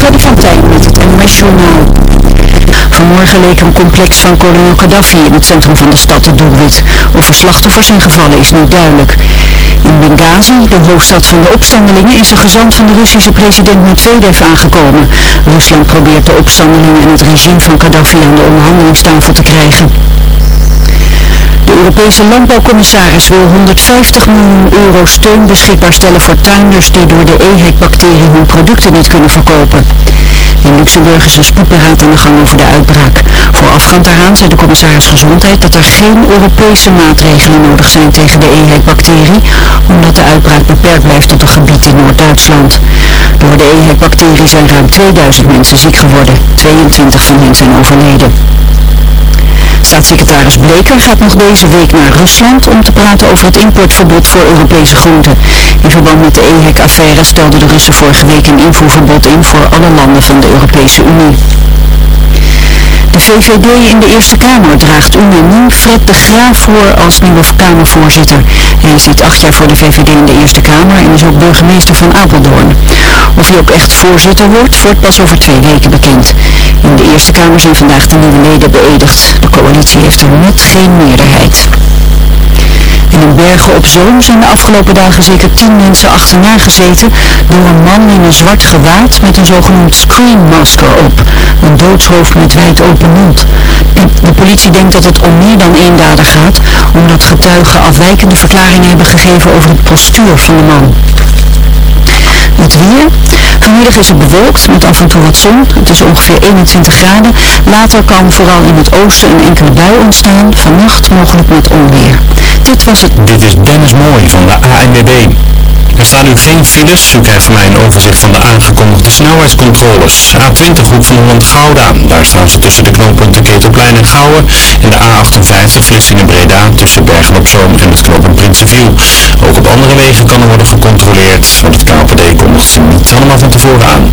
Freddy van Tijn met het NOS Journaal. Vanmorgen leek een complex van kolonel Gaddafi in het centrum van de stad het doelwit. Of er slachtoffers zijn gevallen is niet duidelijk. In Benghazi, de hoofdstad van de opstandelingen, is de gezant van de Russische president Medvedev aangekomen. Rusland probeert de opstandelingen en het regime van Gaddafi aan de onderhandelingstafel te krijgen. De Europese landbouwcommissaris wil 150 miljoen euro steun beschikbaar stellen voor tuinders die door de EHEC-bacterie hun producten niet kunnen verkopen. In Luxemburg is een spoedberaad aan de gang over de uitbraak. Voorafgaand daaraan zei de commissaris Gezondheid dat er geen Europese maatregelen nodig zijn tegen de EHEC-bacterie, omdat de uitbraak beperkt blijft tot een gebied in Noord-Duitsland. Door de EHEC-bacterie zijn ruim 2000 mensen ziek geworden. 22 van hen zijn overleden. Staatssecretaris Bleker gaat nog deze week naar Rusland om te praten over het importverbod voor Europese groenten. In verband met de EHEC-affaire stelden de Russen vorige week een invoerverbod in voor alle landen van de Europese Unie. De VVD in de Eerste Kamer draagt unaniem Fred de Graaf voor als nieuwe Kamervoorzitter. Hij zit acht jaar voor de VVD in de Eerste Kamer en is ook burgemeester van Apeldoorn. Of hij ook echt voorzitter wordt, wordt pas over twee weken bekend. In de Eerste Kamer zijn vandaag de nieuwe leden beëdigd. De coalitie heeft er net geen meerderheid. In Bergen op Zoom zijn de afgelopen dagen zeker tien mensen achterna gezeten door een man in een zwart gewaad met een zogenoemd screen masker op. Een doodshoofd met wijd open mond. De politie denkt dat het om meer dan één dader gaat, omdat getuigen afwijkende verklaringen hebben gegeven over het postuur van de man. Het weer. Vanmiddag is het bewolkt met af en toe wat zon. Het is ongeveer 21 graden. Later kan vooral in het oosten een enkele bui ontstaan. Vannacht mogelijk met onweer. Dit was het. Dit is Dennis Mooij van de ANWB. Er staan nu geen files. U krijgt van mij een overzicht van de aangekondigde snelheidscontroles. A20 Hoek van Holland-Gouda. Daar staan ze tussen de knooppunten Ketelplein en Gouwen. En de A58 Vlissingen-Breda tussen Bergen op Zoom en het knooppunt Prinsenviel. Ook op andere wegen kan er worden gecontroleerd. Want het KPD kondigt niet allemaal van tevoren aan.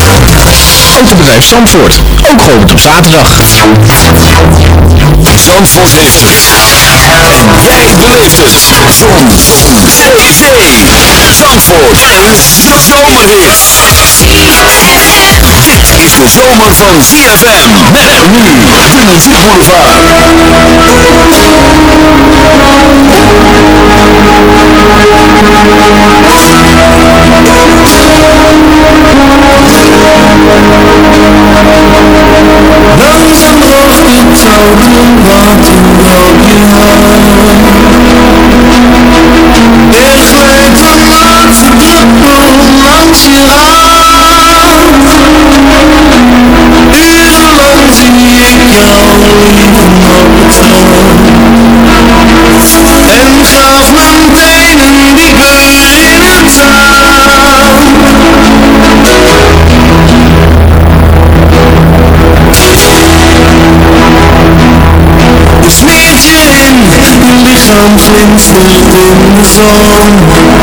Autobedrijf Zandvoort, ook geopend op zaterdag. Zandvoort heeft het. En jij beleeft het. Zon. Zee. Zandvoort. Een. Dit is de zomer van ZFM. Met nu de muziekboulevard. Langzaam droogt het zouden wat u op je Er glijdt een laatste druppel langs je aan Urenlang zie ik jou lichaam glinstert in de.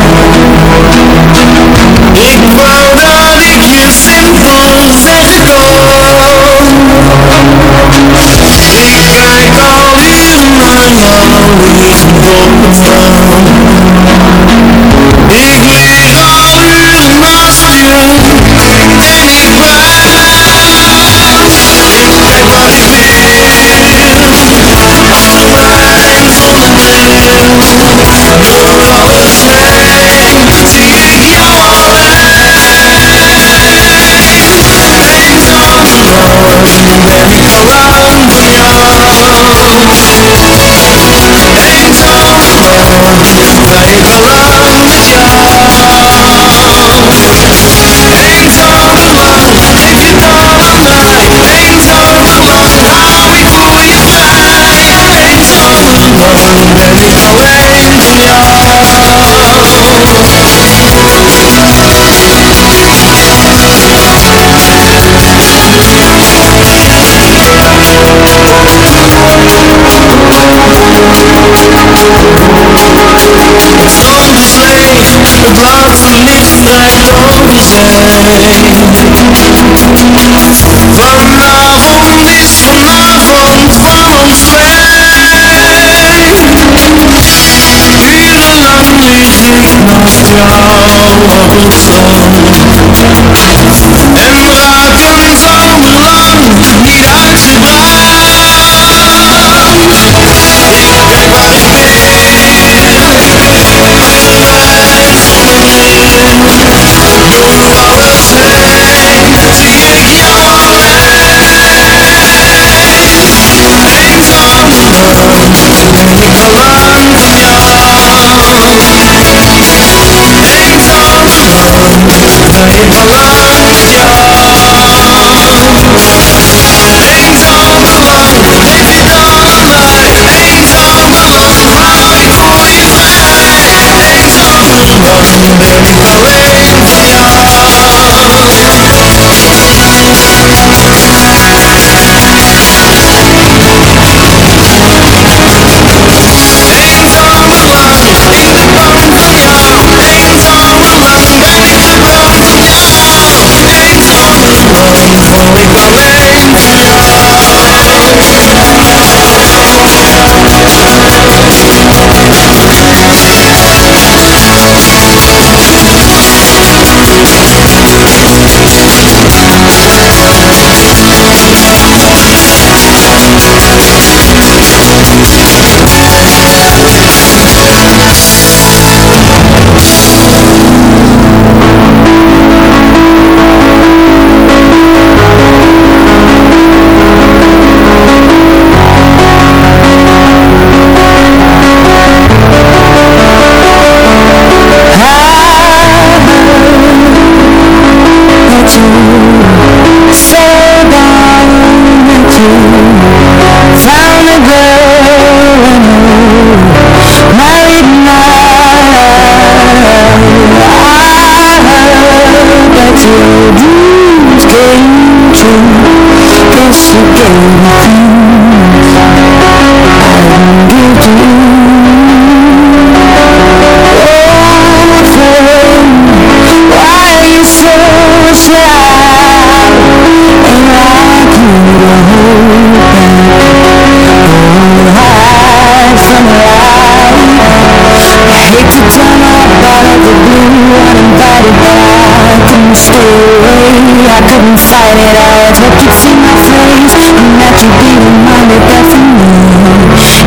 Holy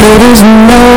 There is no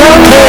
Sunday.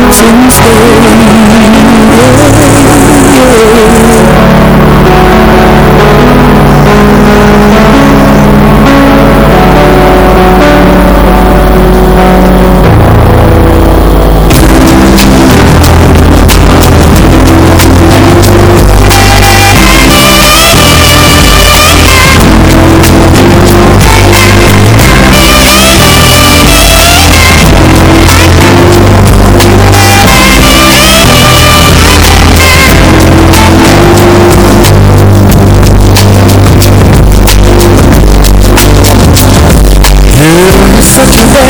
mountain yeah, yeah. what you want.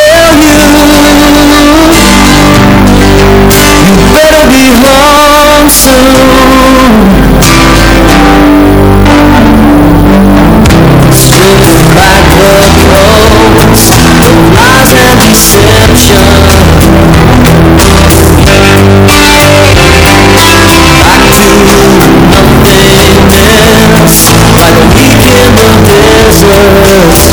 be home soon. Stripping back the clothes, closed lies and deception. Back to nothingness, like a week in the desert.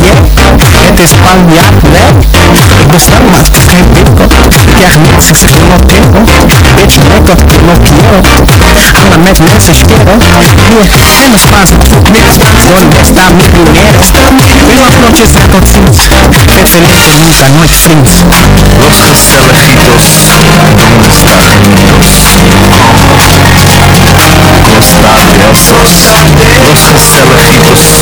Bien, het is Spanjaard, nee Ik bestel maar, geen winkel krijg niks, ik no tiempo Bitch, lekker, no quiero Habla met mensen, quiero Hier, en de Spaanse troep niks Donde está mi dinero Buenas noches a todos Het teléfono nunca, nooit vriends Los gezelligitos, donde está Genitos? Costa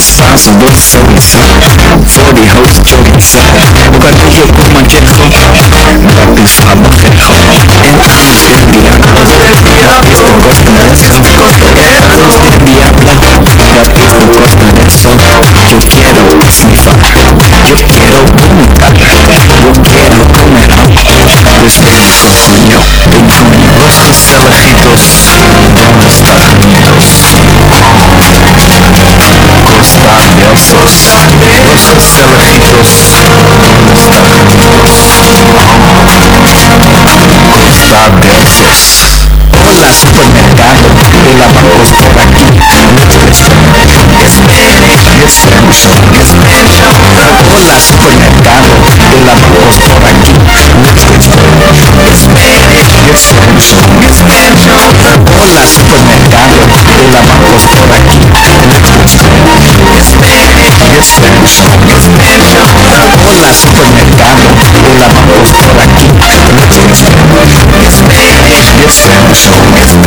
chulo del pueblo. Salsa de chorizo, voor die hoofd chorizo. Bocadillo con manchejo, dat is fabajejo. En arroz en dat is de costa de eso. En arroz en diablo, dat is de. Yo quiero esnifar, yo quiero vomitar, yo quiero comer. Dus falsos, falsos celos Sabios. Hola supermercado de la bancos por aquí. Yes, mucho, yes, mucho. Hola supermercado de la bancos por aquí. Yes, mucho, yes, mucho. Hola supermercado de la bancos por aquí. so many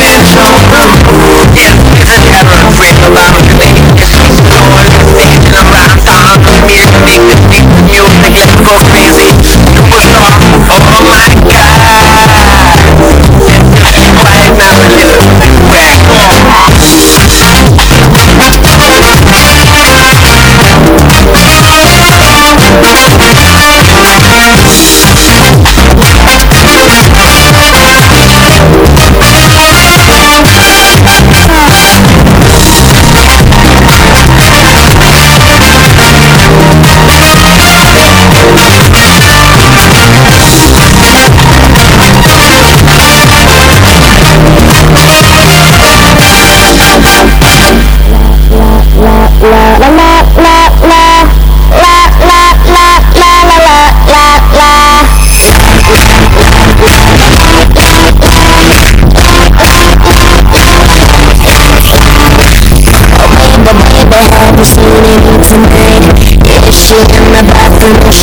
Thank.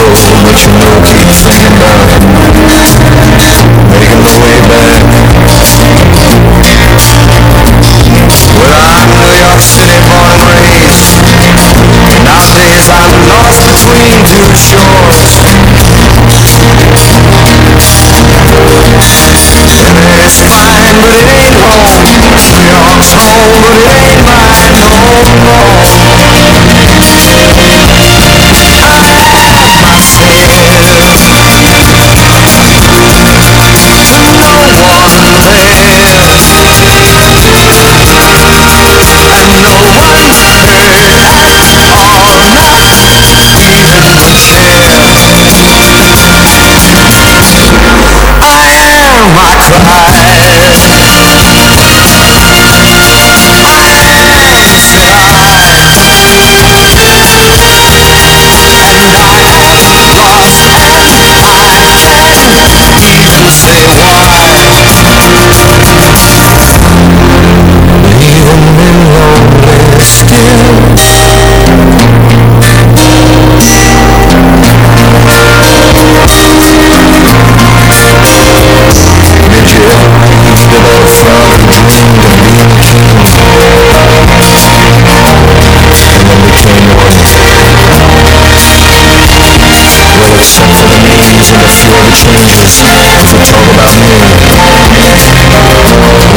road from which you. know keep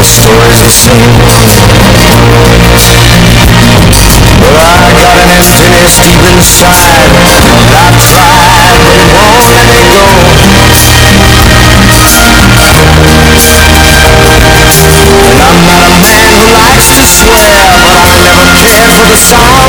story's the same Well, I got an emptiness deep inside I've but won't let me go And I'm not a man who likes to swear But I never cared for the sound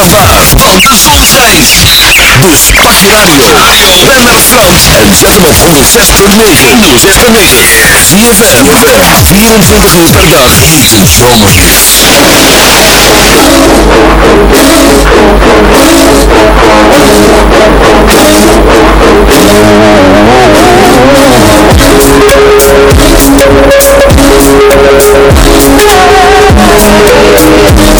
De zon opgetreden. Dus pak je radio Bijna Frans en zet hem op 106.9. 106.9. ver. 24 uur per dag. Hete zomerhit. Thank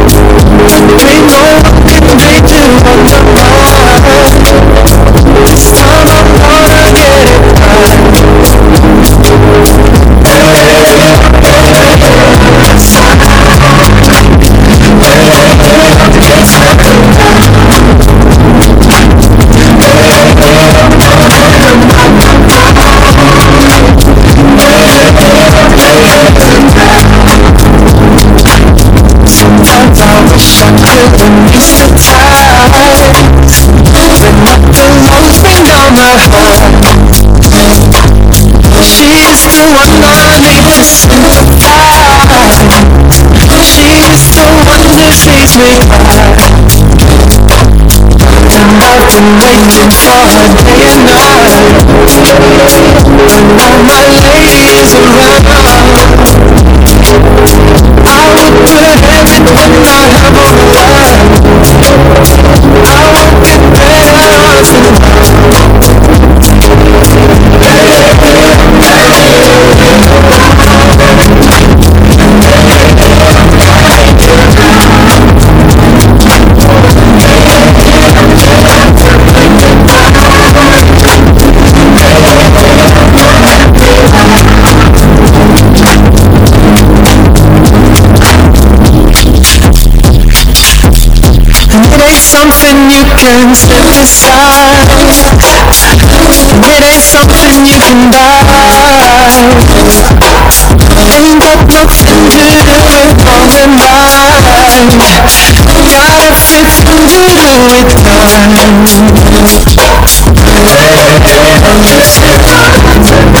I wanna get it right. Waiting for her day and night When all my ladies around. I would put it ain't something you can set aside ain't something you can buy Ain't got nothing to do with wrong and right Gotta fix and do it time ZFM met een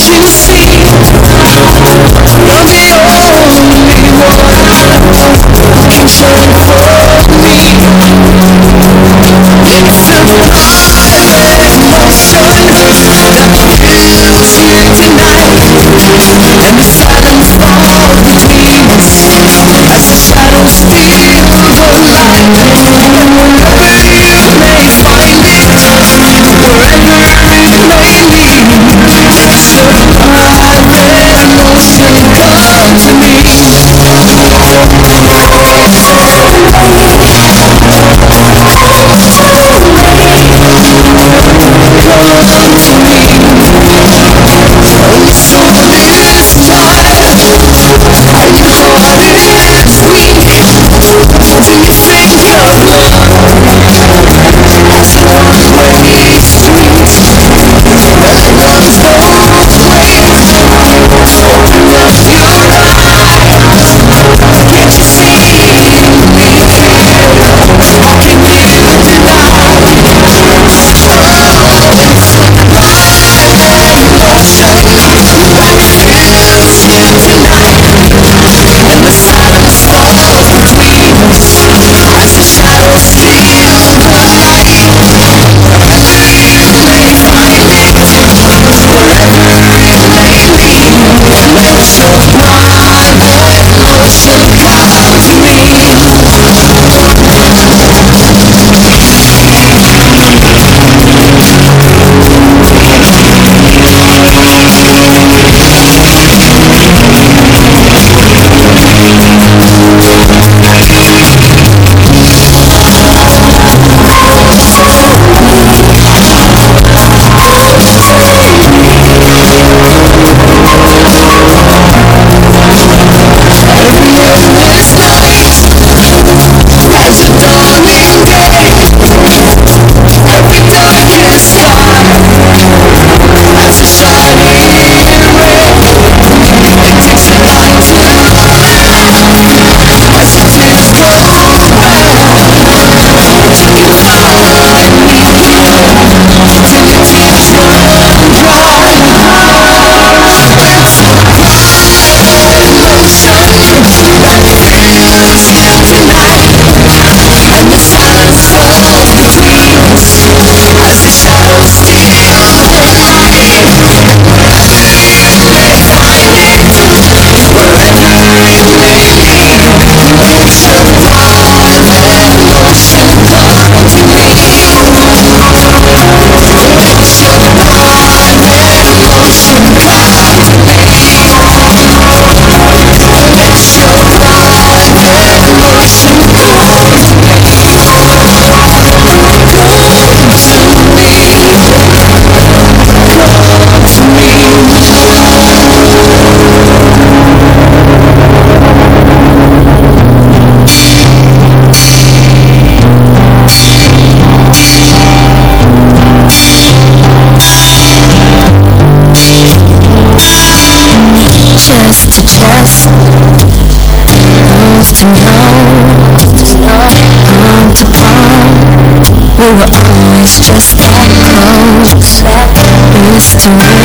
Prince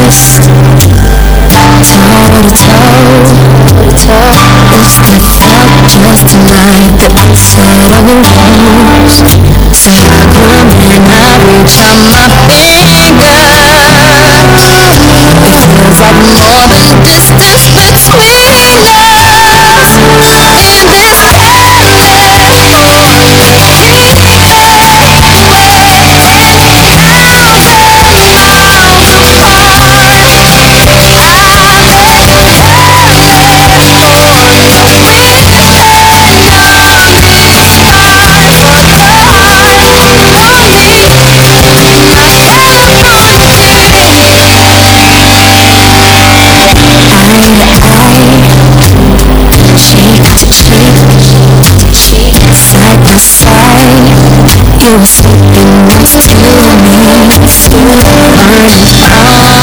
honest Toe to toe, toe to toe If we felt just tonight Following I'm and I reach out my fingers There's more than distance between I'm out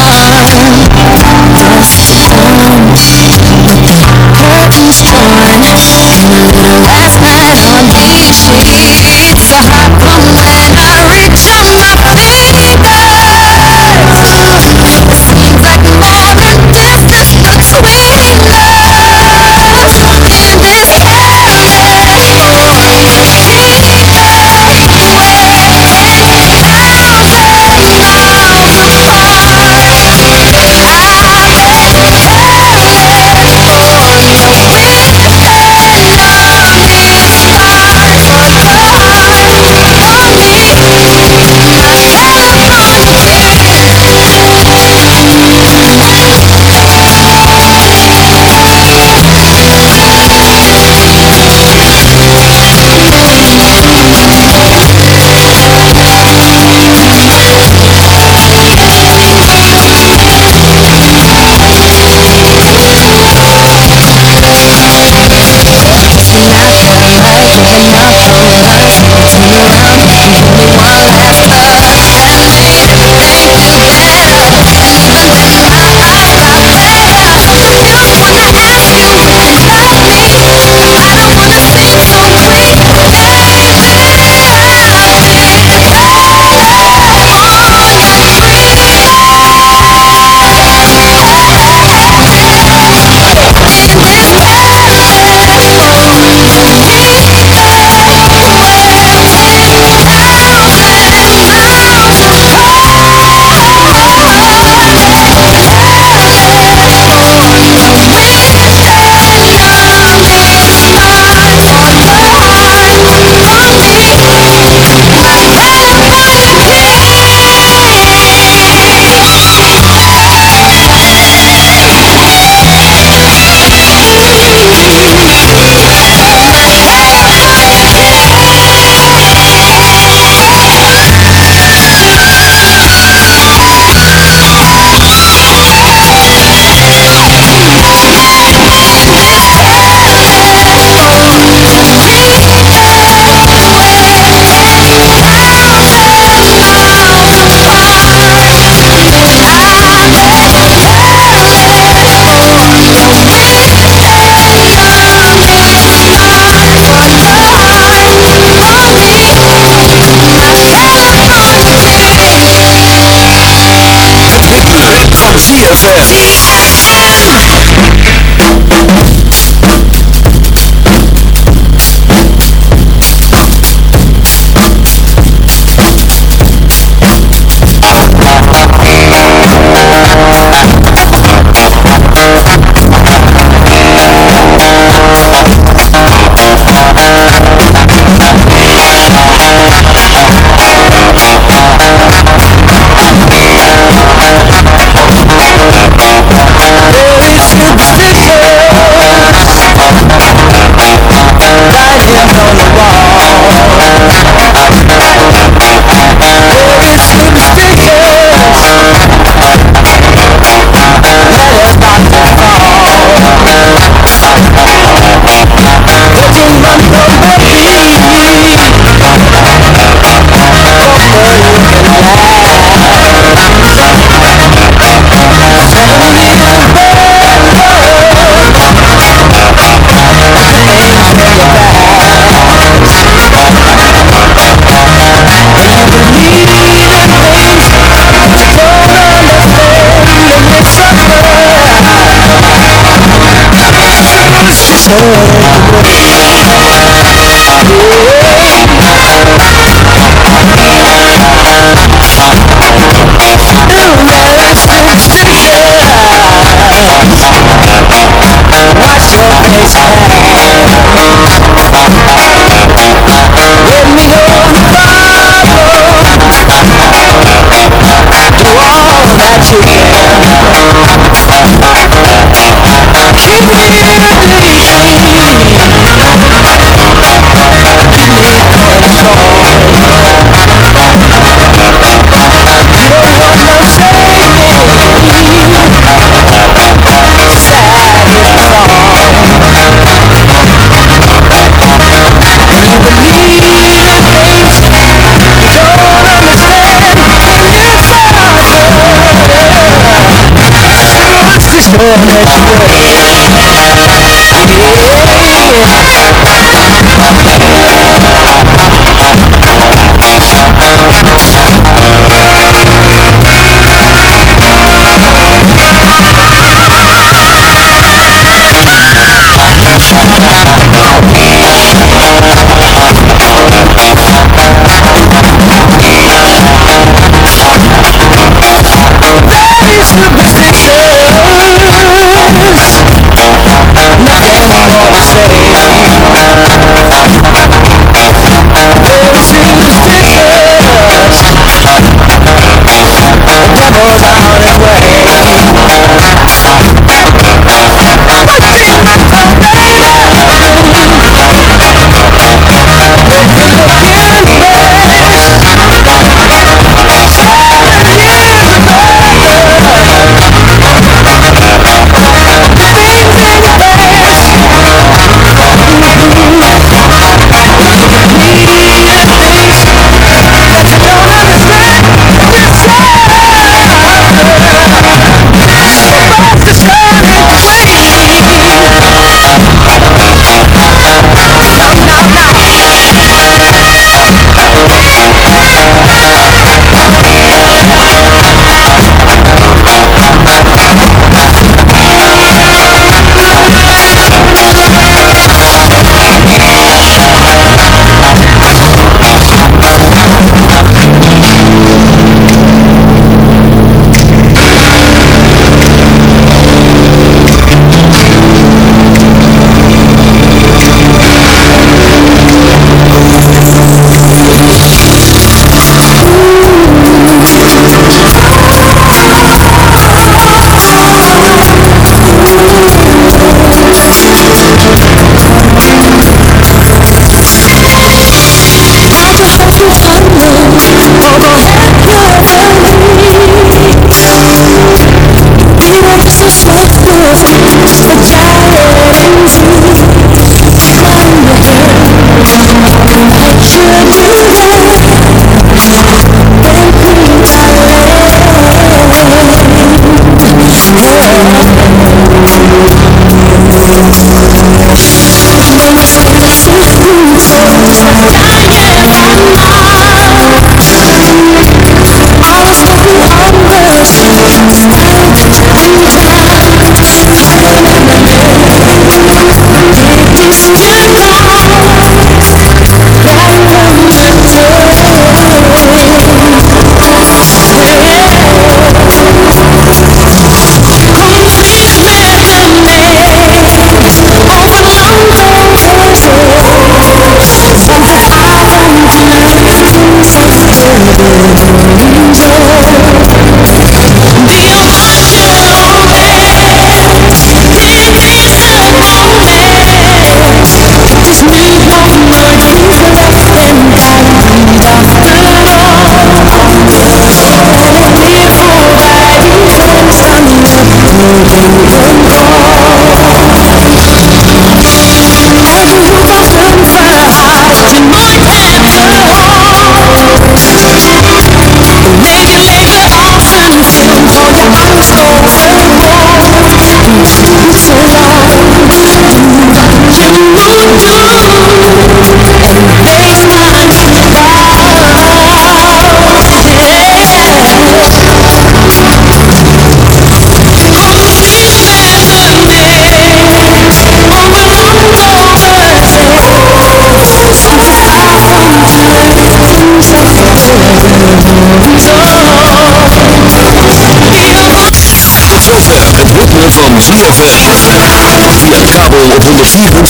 Lord, let's go.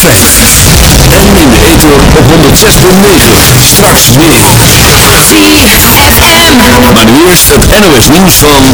En in de ether op 106.9. Straks meer. ZFM. Maar nu eerst het NOS nieuws van